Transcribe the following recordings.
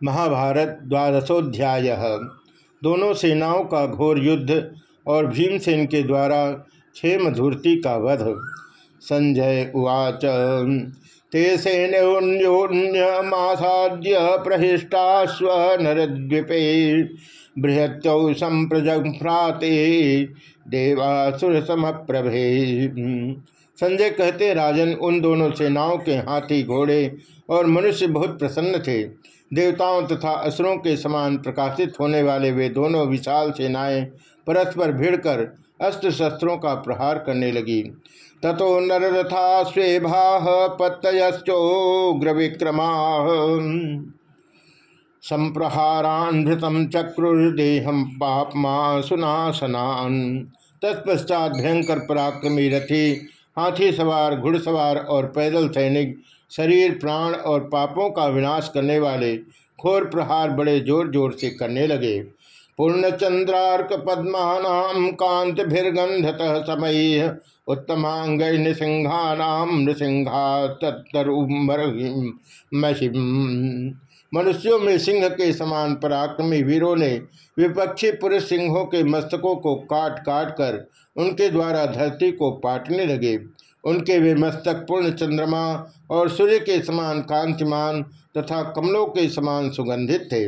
महाभारत द्वादशोध्याय। दोनों सेनाओं का घोर युद्ध और भीमसेन के द्वारा क्षेम धूर्ति का वध। संजय उवाच, ते सेनोन्योन्यमासाद्य प्रहिष्टाश्व नरद्वीपे बृहत्यौ संप्रजभ्राते देवासुर समप्रभे संजय कहते, राजन, उन दोनों सेनाओं के हाथी घोड़े और मनुष्य बहुत प्रसन्न थे। देवताओं तथा असुरों के समान प्रकाशित होने वाले वे दोनों विशाल सेनाएँ परस्पर भिड़कर अस्त्र शस्त्रों का प्रहार करने लगी। ततो नररथा स्वेभा पत्तयोग्र विक्रमा संप्रहारान्भृतम चक्रुर्देहम पापमा सुनासनान। तत्पश्चात भयंकर पराक्रमी रथी, हाथी सवार, घुड़सवार और पैदल सैनिक शरीर, प्राण और पापों का विनाश करने वाले घोर प्रहार बड़े ज़ोर ज़ोर से करने लगे। पूर्णचंद्रार्क पद्मा कांत भिर्गंधत समय उत्तमांग नृसिंहानाम नृसिंहा मनुष्यों में सिंह के समान पराक्रमी वीरों ने विपक्षी पुरुष सिंहों के मस्तकों को काट काट कर उनके द्वारा धरती को पाटने लगे। उनके वे मस्तक पूर्ण चंद्रमा और सूर्य के समान कांतिमान तथा कमलों के समान सुगंधित थे।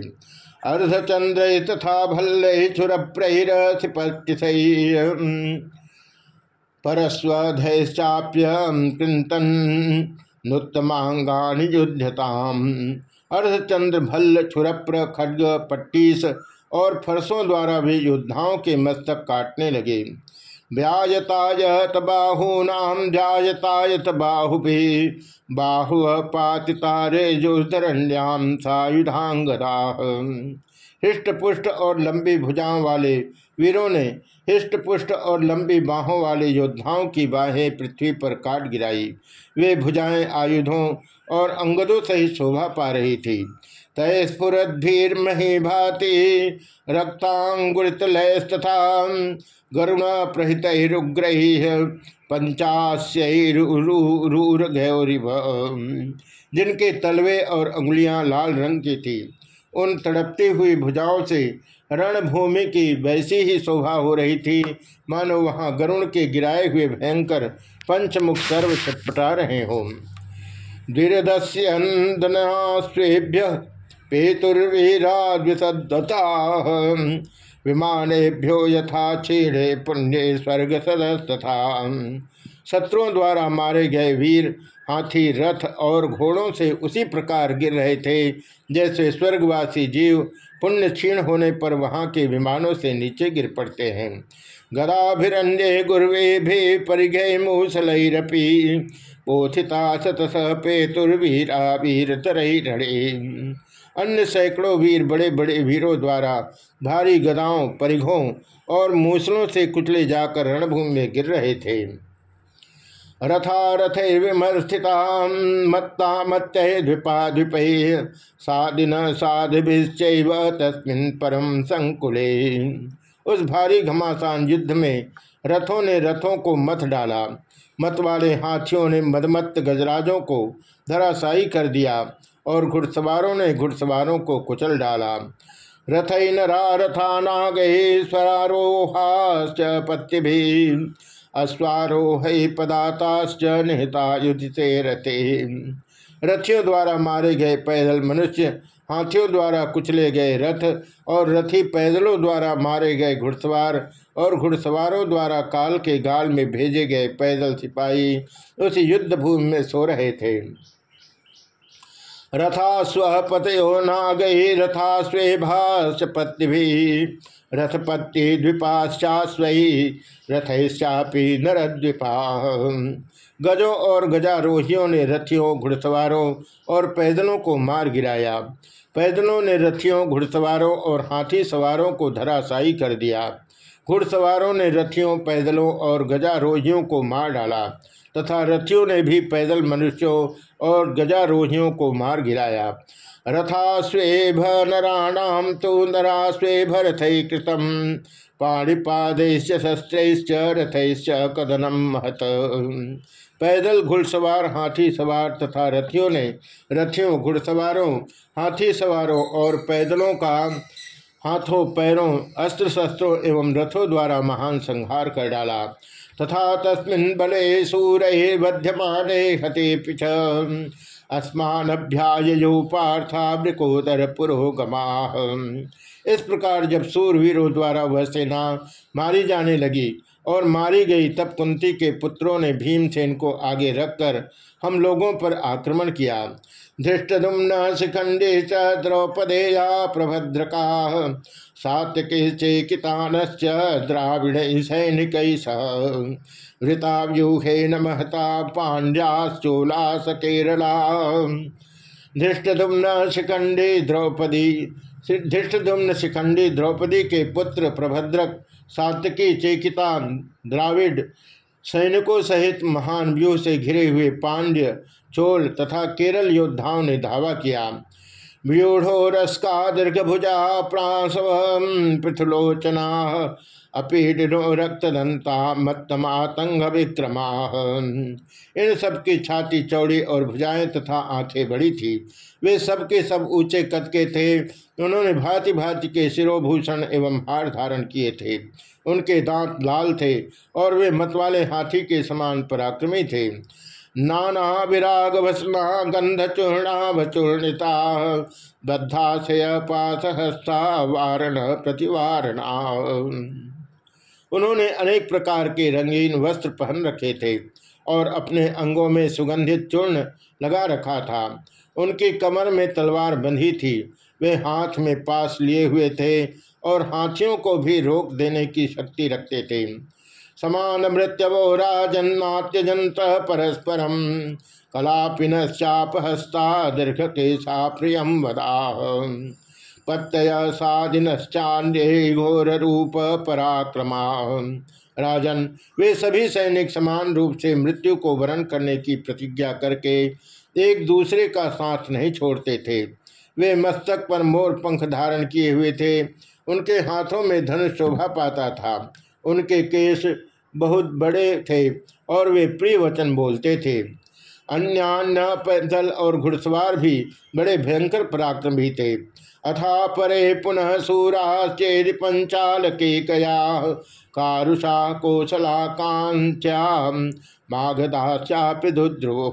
अर्धचंद्र तथा भल्ल छुर नुत्तमांगानि युद्धताम अर्धचंद्र भल्ल छुरप्र खड्ग पट्टीस और फरसों द्वारा भी योद्धाओं के मस्तक काटने लगे। व्यायतायत बाहूनाम ध्यायतायत बाहुभि बाहु पातितारे जोधरण्याम सायुधांगदा हृष्ट पुष्ट और लंबी भुजाओं वाले वीरों ने हृष्ट पुष्ट और लंबी बाहों वाले योद्धाओं की बाहें पृथ्वी पर काट गिराई। वे भुजाएँ आयुधों और अंगदों सहित शोभा पा रही थी। तय स्फुरद्भीर्मही भाति रक्तांगुतलयस्तथा गरुण प्रहितरुग्र पंचास्यूरघौरिभ जिनके तलवे और अंगुलियाँ लाल रंग की थी। उन तड़पती हुई भुजाओं से रणभूमि की वैसी ही शोभा हो रही थी मानो वहाँ गरुण के गिराए हुए भयंकर पंचमुख सर्व छटपटा रहे हों दीर्घस्यंदनास्वेभ्य पेतुर्वीराद्विसदता विमानेभ्यो यथा छीड़े पुण्य स्वर्ग सदस्तथा शत्रुओं द्वारा मारे गए वीर हाथी, रथ और घोड़ों से उसी प्रकार गिर रहे थे, जैसे स्वर्गवासी जीव पुण्य क्षीण होने पर वहाँ के विमानों से नीचे गिर पड़ते हैं। गदाभिरण्य गुर्वे भी परिगय मूसलरपी पोथिता सतस पेतुर्वीरा वीर तरही अन्य सैकड़ों वीर बड़े बड़े वीरों द्वारा भारी गदाओं, परिघों और मूसलों से कुचले जाकर रणभूमि में गिर रहे थे। रथा रथर्विमर्थिता मत्ता मत्य द्विपा द्विपै, साधिन साधिश्चैव तस्मिन् परम संकुले। उस भारी घमासान युद्ध में रथों ने रथों को मत डाला। मत वाले हाथियों ने मदमत्त गजराजों को धराशायी कर दिया और घुड़सवारों ने घुड़सवारों को कुचल डाला। रथई नरा रथा नागे स्वरारोहाश्च पत्ति भी अश्वारोह पदाताश्च युद्ध से रथे। रथियों द्वारा मारे गए पैदल मनुष्य, हाथियों द्वारा कुचले गए रथ और रथी पैदलों द्वारा मारे गए घुड़सवार और घुड़सवारों द्वारा काल के गाल में भेजे गए पैदल सिपाही उस युद्ध भूमि में सो रहे थे। रथा स्वपतयो नागई रथा स्वे भाष्यपत्ति रथपत्ति द्विपाश्चास्वी, रथश्चापी नरद्विपा। गजों और गजारोहियों ने रथियों, घुड़सवारों और पैदलों को मार गिराया। पैदलों ने रथियों, घुड़सवारों और हाथी सवारों को धराशायी कर दिया। घुड़सवारों ने रथियों, पैदलों और गजारोहियों को मार डाला तथा रथियों ने भी पैदल मनुष्यों और गजारोहियों को मार गिराया। रथा स्वेभ नराणाम तो नरा स्वेभ रथ कृतम। पाणिपादैश्च शस्त्रैश्च रथैश्च कदनम महत पैदल घुड़सवार, हाथी सवार तथा रथियों ने, रथियों, घुड़सवारों, हाथी सवारों और पैदलों का हाथों, पैरों अस्त्र शस्त्रों एवं रथों द्वारा महान संहार कर डाला। तथा तस्मिन् बले सूर बध्यमाने हते पिछ अस्मानभ्यायो पार्था मृकोदर पुरोगमा इस प्रकार जब सूरवीरों द्वारा वह सेना मारी जाने लगी और मारी गई, तब कुंती के पुत्रों ने भीमसेन को आगे रखकर हम लोगों पर आक्रमण किया। धृष्टुम्न शिखंडे च द्रौपदेया प्रभद्रका। सात्यकितानश्च द्राविड़ सैनिक वृताव्यूहेन महता पांड्याश्चोलास केरला धृष्टुम्न शिखंडे द्रौपदी धृष्टुम्न शिखंडी द्रौपदी के पुत्र प्रभद्रक सातकी चेकिता द्राविड सैनिकों सहित महान व्यूह से घिरे हुए पांड्य चोल तथा केरल योद्धाओं ने धावा किया। व्यूढ़ो रसका दीर्घभुजा प्रासव पृथुलोचना अपीडनो रक्तदंता मत्तमातंग विक्रमा। इन सब की छाती, चौड़ी और भुजाएँ तथा आँखें बड़ी थी। वे सबके सब ऊँचे कद के थे। उन्होंने भांति भांति के शिरोभूषण एवं हार धारण किए थे। उनके दांत लाल थे और वे मतवाले हाथी के समान पराक्रमी थे। नाना विराग भस्मा गंध चूर्णा बद्धा से पास हस्ता वारण प्रतिवारणा। उन्होंने अनेक प्रकार के रंगीन वस्त्र पहन रखे थे और अपने अंगों में सुगंधित चूर्ण लगा रखा था। उनकी कमर में तलवार बंधी थी। वे हाथ में पास लिए हुए थे और हाथियों को भी रोक देने की शक्ति रखते थे। समान मृत्यवो राजन्नात्यजंत परस्परम। कलापिनश्चापहस्ता दीर्घ केशा प्रियम वदा। पत्तय साधिनश्चान्य घोर रूप पराक्रमा। राजन, वे सभी सैनिक समान रूप से मृत्यु को वरण करने की प्रतिज्ञा करके एक दूसरे का साथ नहीं छोड़ते थे। वे मस्तक पर मोर पंख धारण किए हुए थे। उनके हाथों में धनुष शोभा पाता था। उनके केश बहुत बड़े थे और वे प्रिय वचन बोलते थे। अन्य पैदल और घुड़सवार भी बड़े भयंकर पराक्रमी थे। अथा परे पुनः सूरा चेद पंचाल के कया कारुषा कौशला कांत्या माघदाश्चापिध्रुव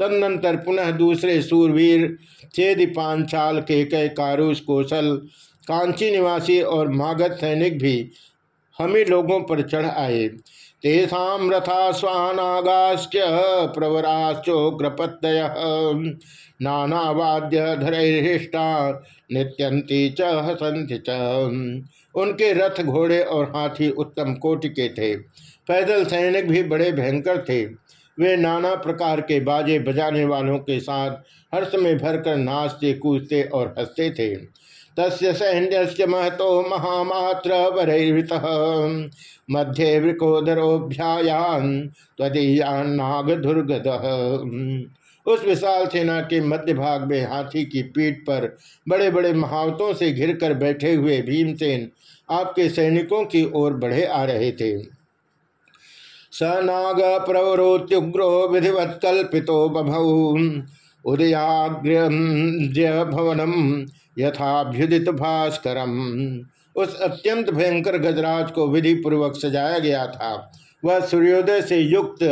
तदनंतर पुनः दूसरे सूरवीर चेद पांचाल के कय कारुष, कौशल, कांची निवासी और मागध सैनिक भी हमी लोगों पर चढ़ आए। तेषा रथा स्वानागाश्च प्रवराश्चोग्रपत्तय नानावाद्य धरहिष्टा नित्यंती च हसंति च। उनके रथ घोड़े और हाथी उत्तम कोटि के थे। पैदल सैनिक भी बड़े भयंकर थे। वे नाना प्रकार के बाजे बजाने वालों के साथ हर्ष में भरकर नाचते कूदते और हँसते थे। तस्य सैन्य महतो महामात्र वरहित उस विशाल सेना के मध्य भाग में हाथी की पीठ पर बड़े बड़े महावतों से घिरकर बैठे हुए भीमसेन आपके सैनिकों की ओर बढ़े आ रहे थे। स नाग प्रवरोत्युग्रो विधिवत कल्पितो बभौ। उदयाग्र भवनम यथाभ्युदित भास्करम। उस अत्यंत भयंकर गजराज को विधि पूर्वक सजाया गया था। वह सूर्योदय से युक्त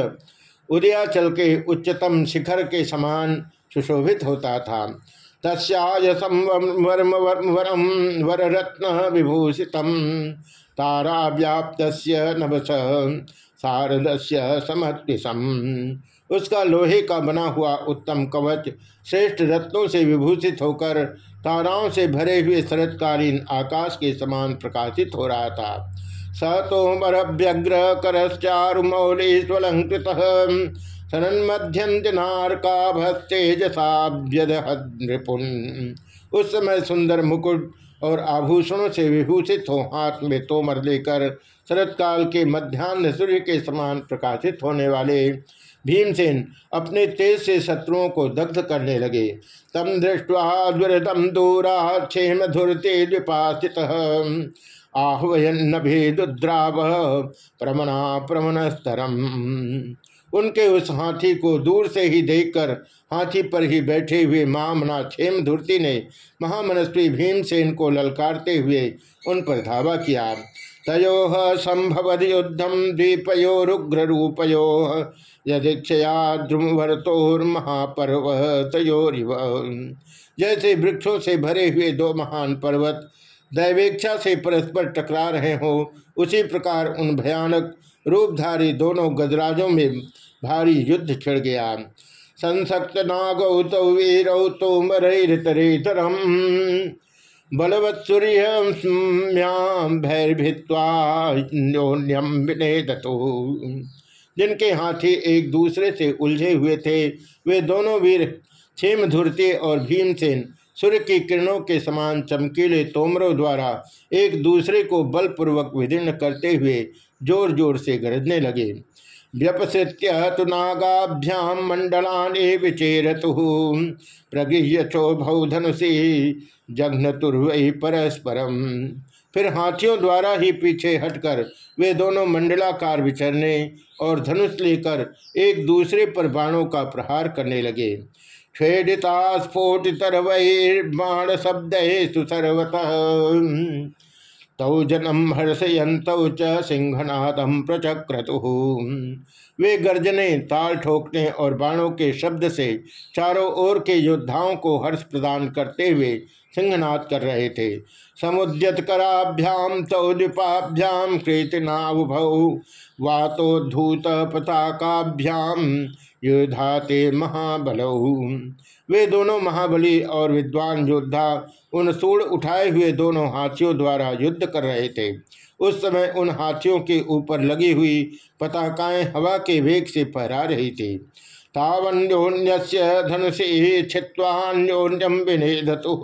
उदयाचल के उच्चतम शिखर के समान सुशोभित होता था। तस्यायसम वर्म वरम वररत्न विभूषित तारा व्याप्त नभस शारदस्य समत्सम उसका लोहे का बना हुआ उत्तम कवच श्रेष्ठ रत्नों से विभूषित होकर ताराओं से भरे हुए शरतकालीन आकाश के समान प्रकाशित हो रहा था। स तोमरभ्यग्र करश्चारुमौलीस्वलंकृत सनन्मध्यंजनार्काभस्तेजसाभ्यदहृपुन उस समय सुंदर मुकुट और आभूषणों से विभूषित हो, हाथ में तोमर लेकर शरतकाल के मध्यान्ह सूर्य के समान प्रकाशित होने वाले भीमसेन अपने तेज से शत्रुओं को दग्ध करने लगे। तम दृष्टवा दुरदम दूरा क्षेम धुरते द्विपासित आह्वयन भेदुद्राव प्रमना प्रमन स्तरम उनके उस हाथी को दूर से ही देखकर हाथी पर ही बैठे हुए महामना क्षेम धुर्ति ने महामनस्वी भीमसेन को ललकारते हुए उन पर धावा किया। तयो संभव युद्धम द्वीपयोरुग्र रूपयो यदीक्षया महापर्व तयोरिव। जैसे वृक्षों से भरे हुए दो महान पर्वत दैवेक्षा से परस्पर टकरा रहे हो, उसी प्रकार उन भयानक रूपधारी दोनों गजराजों में भारी युद्ध छिड़ गया। संसक्त नागौ तो वीरौ तोमरतरेतरम बलवत् सूर्यम्याम भैरभित्वान्योन्यम जिनके हाथी एक दूसरे से उलझे हुए थे, वे दोनों वीर क्षेम धुरते और भीमसेन सूर्य की किरणों के समान चमकीले तोमरों द्वारा एक दूसरे को बलपूर्वक विदीर्ण करते हुए ज़ोर ज़ोर से गरजने लगे। व्यपसृत्य तो नागाभ्याम मंडलाने विचेरतु प्रगृह्य धनुषी जघ्न तुर्वई परस्परम। फिर हाथियों द्वारा ही पीछे हटकर वे दोनों मंडलाकार विचरने और धनुष लेकर एक दूसरे पर बाणों का प्रहार करने लगे। खेदिता स्फोटितरवैर्बाण शब्द सर्वतः। तौ जनम हर्षयंतौ च सिंहनादम प्रचक्रतु। वे गर्जने, ताल ठोकने और बाणों के शब्द से चारों ओर के योद्धाओं को हर्ष प्रदान करते हुए सिंहनाद कर रहे थे। समुद्यत कराभ्याम तौदिपाभ्याम कृतनाभौ वातोद्धूत पताकाभ्याम युधाते महाबलऊ वे दोनों महाबली और विद्वान योद्धा उन सूढ़ उठाए हुए दोनों हाथियों द्वारा युद्ध कर रहे थे। उस समय उन हाथियों के ऊपर लगी हुई पताकाएँ हवा के वेग से फहरा रही थी। तावन्योन्य धनुषि छिवान्योन्यम विनेधतु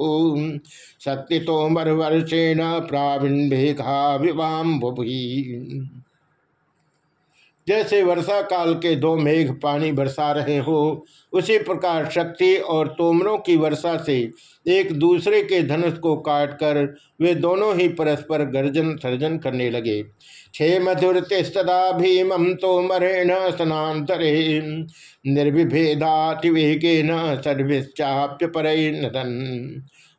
शक्ति तोमर वर्षेण प्रावीण भेघा विवाम जैसे वर्षा काल के दो मेघ पानी बरसा रहे हो, उसी प्रकार शक्ति और तोमरों की वर्षा से एक दूसरे के धनुष को काटकर वे दोनों ही परस्पर गर्जन सर्जन करने लगे। छे मधुर तिस्तदा भीमम तोमरेण स्नातरे, निर्विभेदातिवेगेन सर्विश्चाप्य पर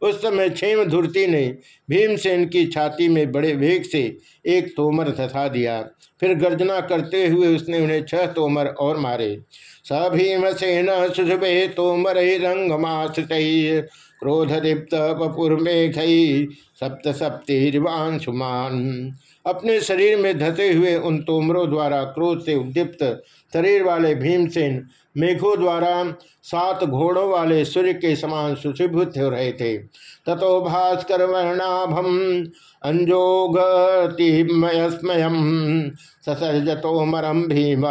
उस समय क्षेम धुरती ने भीमसेन की छाती में बड़े वेग से एक तोमर धसा दिया। फिर गर्जना करते हुए उसने उन्हें छह तोमर और मारे। स भीमसेन सुझुभे तोमर रंगमाश्रित क्रोध दीप्त वपुर्मेघ सप्त सप्तिर्वांशुमान अपने शरीर में धसे हुए उन तोमरों द्वारा क्रोध से उद्दीप्त शरीर वाले भीमसेन मेघों द्वारा सात घोड़ों वाले सूर्य के समान सुशोभित हो रहे थे। ततो भास्कर वर्णाभम अंजोगतिमयस्मयम ससर्जतोमरम भीम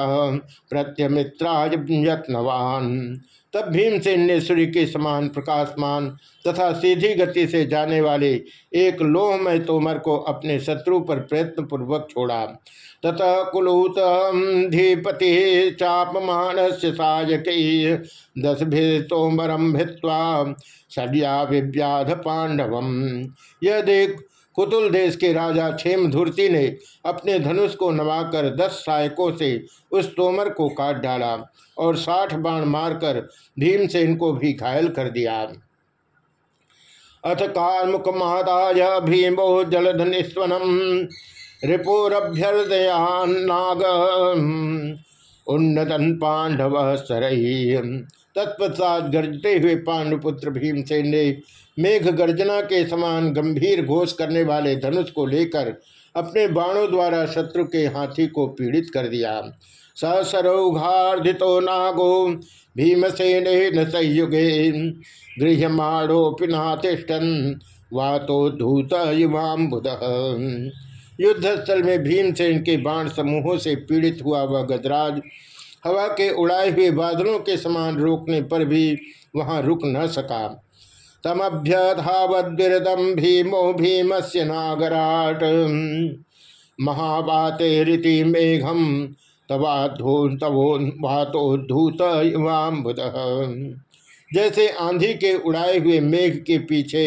प्रत्यमित्राज यत्नवान। तब भीमसेन ने सूर्य के समान प्रकाशमान तथा सीधी गति से जाने वाले एक लोहमय तोमर को अपने शत्रु पर प्रयत्न पूर्वक छोड़ा। तथा कुलूत धीपति चापमान सायक दस भी तोमरम भित्वा सडिया विव्याध पांडवम यह देख कुतुल देश के राजा क्षेम ने अपने धनुष को नवाकर दस सहायकों से उस तोमर को काट डाला और साठ बाण मारकर भीमसेन को भी घायल कर दिया। अथ कार्मुक महादाय भीमो जलधनिस्वनम रिपोरभ्यर्दयाग उन्नतन पांडव सरही। तत्पश्चात गर्जते हुए पांडुपुत्र भीमसेन ने मेघ गर्जना के समान गंभीर घोष करने वाले धनुष को लेकर अपने बाणों द्वारा शत्रु के हाथी को पीड़ित कर दिया। ससरौघार्धितो नागो, भीमसेन न संयुगे गृहमाणोपिनातिष्ठन वातो धूत युवाम बुध युद्धस्थल में भीमसेन के बाण समूहों से पीड़ित हुआ वह गजराज। हवा के उड़ाए हुए बादलों के समान रोकने पर भी वहाँ रुक न सका। तमभ्यधावद्विरदम भीमो भीम से नागराट। महाबाते रीति मेघम तवाधो तवोधूत इवाम्बुद जैसे आंधी के उड़ाए हुए मेघ के पीछे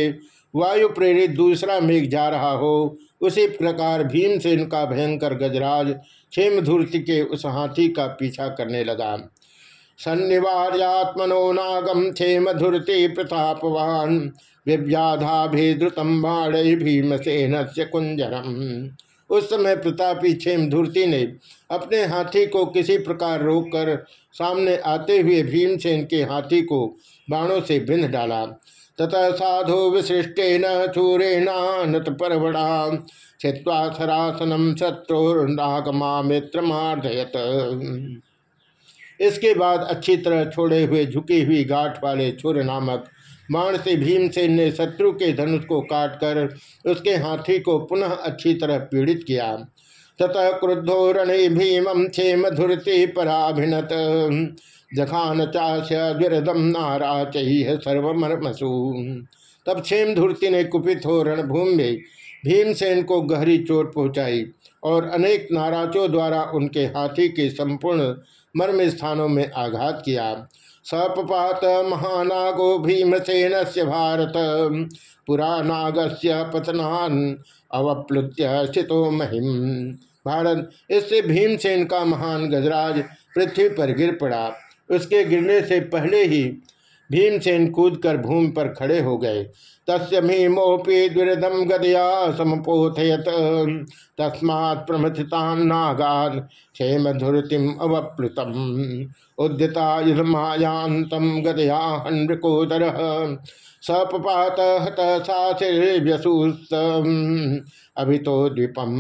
वायु प्रेरित दूसरा मेघ जा रहा हो उसी प्रकार भीमसेन का भयंकर गजराज क्षेमधूर्ति के उस हाथी का पीछा करने लगा। सन्निवार्यात्मनो नागम क्षेमधुर्ति प्रतापवान विव्याधाभिद्रुतम बाण भीमसेन से कुंजरम उस समय प्रतापी क्षेमधूर्ति ने अपने हाथी को किसी प्रकार रोककर सामने आते हुए भीमसेन के हाथी को बाणों से बिंध डाला। ततः साधु विशिष्टेन चूरेणानत परवड़ा। छिवा सरासनम शत्रुर्नागमा मित्र मार्दयत इसके बाद अच्छी तरह छोड़े हुए झुकी हुई गांठ वाले छुर नामक बाण से भीमसेन ने शत्रु के धनुष को काटकर उसके हाथी को पुनः अच्छी तरह पीड़ित किया। ततः क्रुद्धो रणे भीमं क्षेमधुरति पराभिनत। जखान चाश्य द्विरदम नाराच सर्वमर्मसु। तब क्षेम धूर्ति ने कुपित हो रणभूमि में भीमसेन को गहरी चोट पहुंचाई और अनेक नाराजों द्वारा उनके हाथी के संपूर्ण मर्म स्थानों में आघात किया। सपपात महानागो भीमसेन से भारत। पुरा नागस्य पतनान अवप्लुत्य स्थितो महिम। भारत इससे भीमसेन का महान गजराज पृथ्वी पर गिर पड़ा। उसके गिरने से पहले ही भीमसेन कूद कर भूमि पर खड़े हो गए। तस्य भीमोपी दुर्दम गदया समपोथयत। तस्मात् प्रमथितान नागान क्षेम धुरतिम अवप्लुतम। उद्यता युधमायांतम गदया हंडकोदर सपात हत साचिर्यसूस्त अभितो द्वीपम।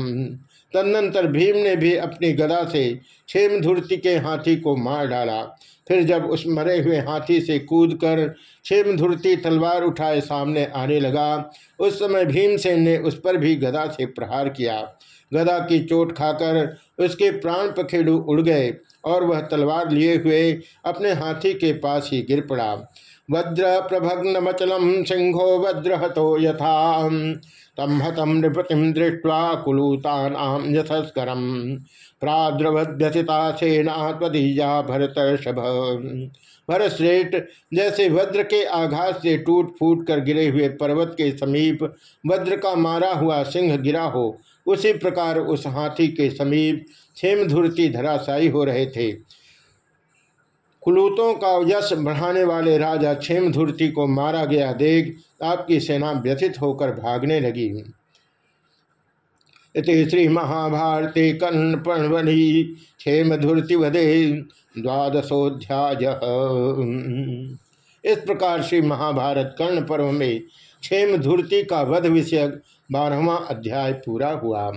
तदनंतर भीम ने भी अपनी गदा से क्षेम धुर्ति के हाथी को मार डाला। फिर जब उस मरे हुए हाथी से कूदकर क्षेम धुर्ती तलवार उठाए सामने आने लगा, उस समय भीमसेन ने उस पर भी गदा से प्रहार किया। गदा की चोट खाकर उसके प्राण पखेड़ू उड़ गए और वह तलवार लिए हुए अपने हाथी के पास ही गिर पड़ा। वज्र प्रभग्न मचलम सिंहो वज्र हतो यथा। तम हतम नृपतिम दृष्टवा कुलूतानाम यथस्करम प्राद्रवध्यसिता सेना त्वदीया भरत भरत श्रेष्ठ जैसे वज्र के आघात से टूट फूट कर गिरे हुए पर्वत के समीप वज्र का मारा हुआ सिंह गिरा हो, उसी प्रकार उस हाथी के समीप क्षेमधुरती धराशायी हो रहे थे। कुलूतों का यश बढ़ाने वाले राजा क्षेमधुरती को मारा गया देख आपकी सेना व्यथित होकर भागने लगी। इति श्री महाभारती कर्ण पर्वणि क्षेमधुर्ति वधे द्वादशोध्याय इस प्रकार श्री महाभारत कर्ण पर्व में क्षेम धुर्ति का वध विषयक बारहवा अध्याय पूरा हुआ।